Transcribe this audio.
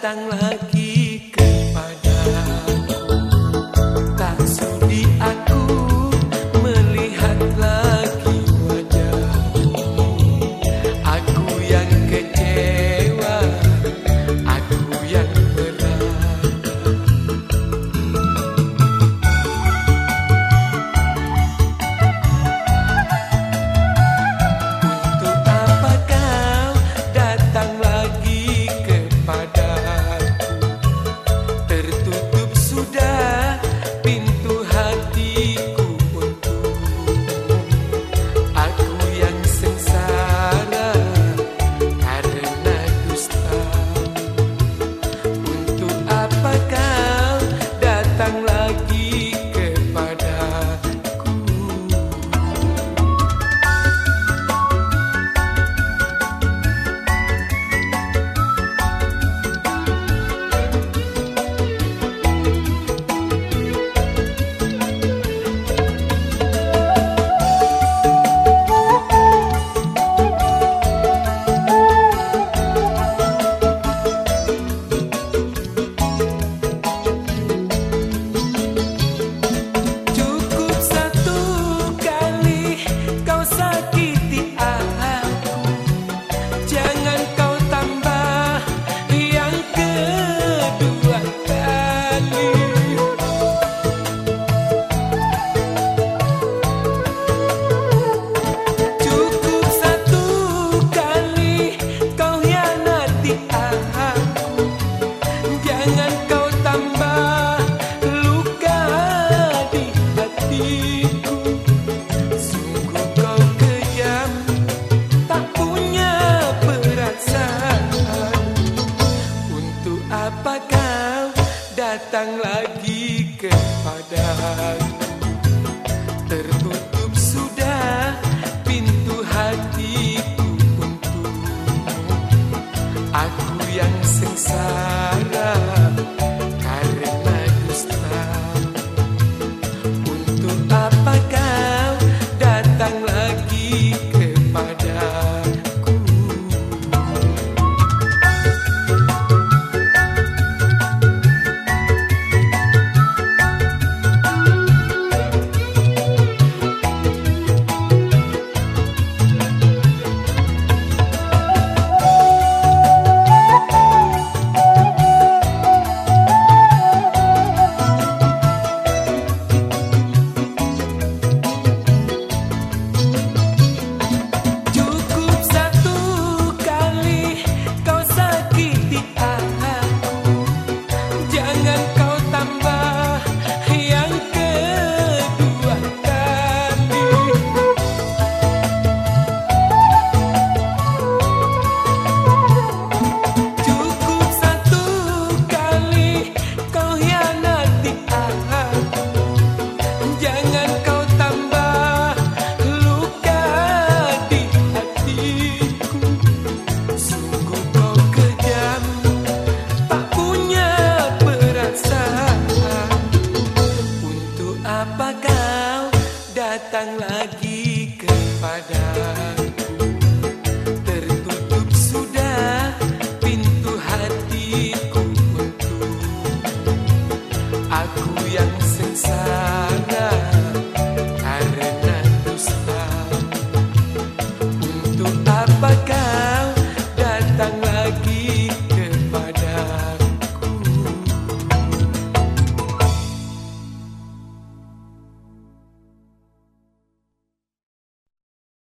datang lagi datang lagi kepadaku datang lagi kepadaku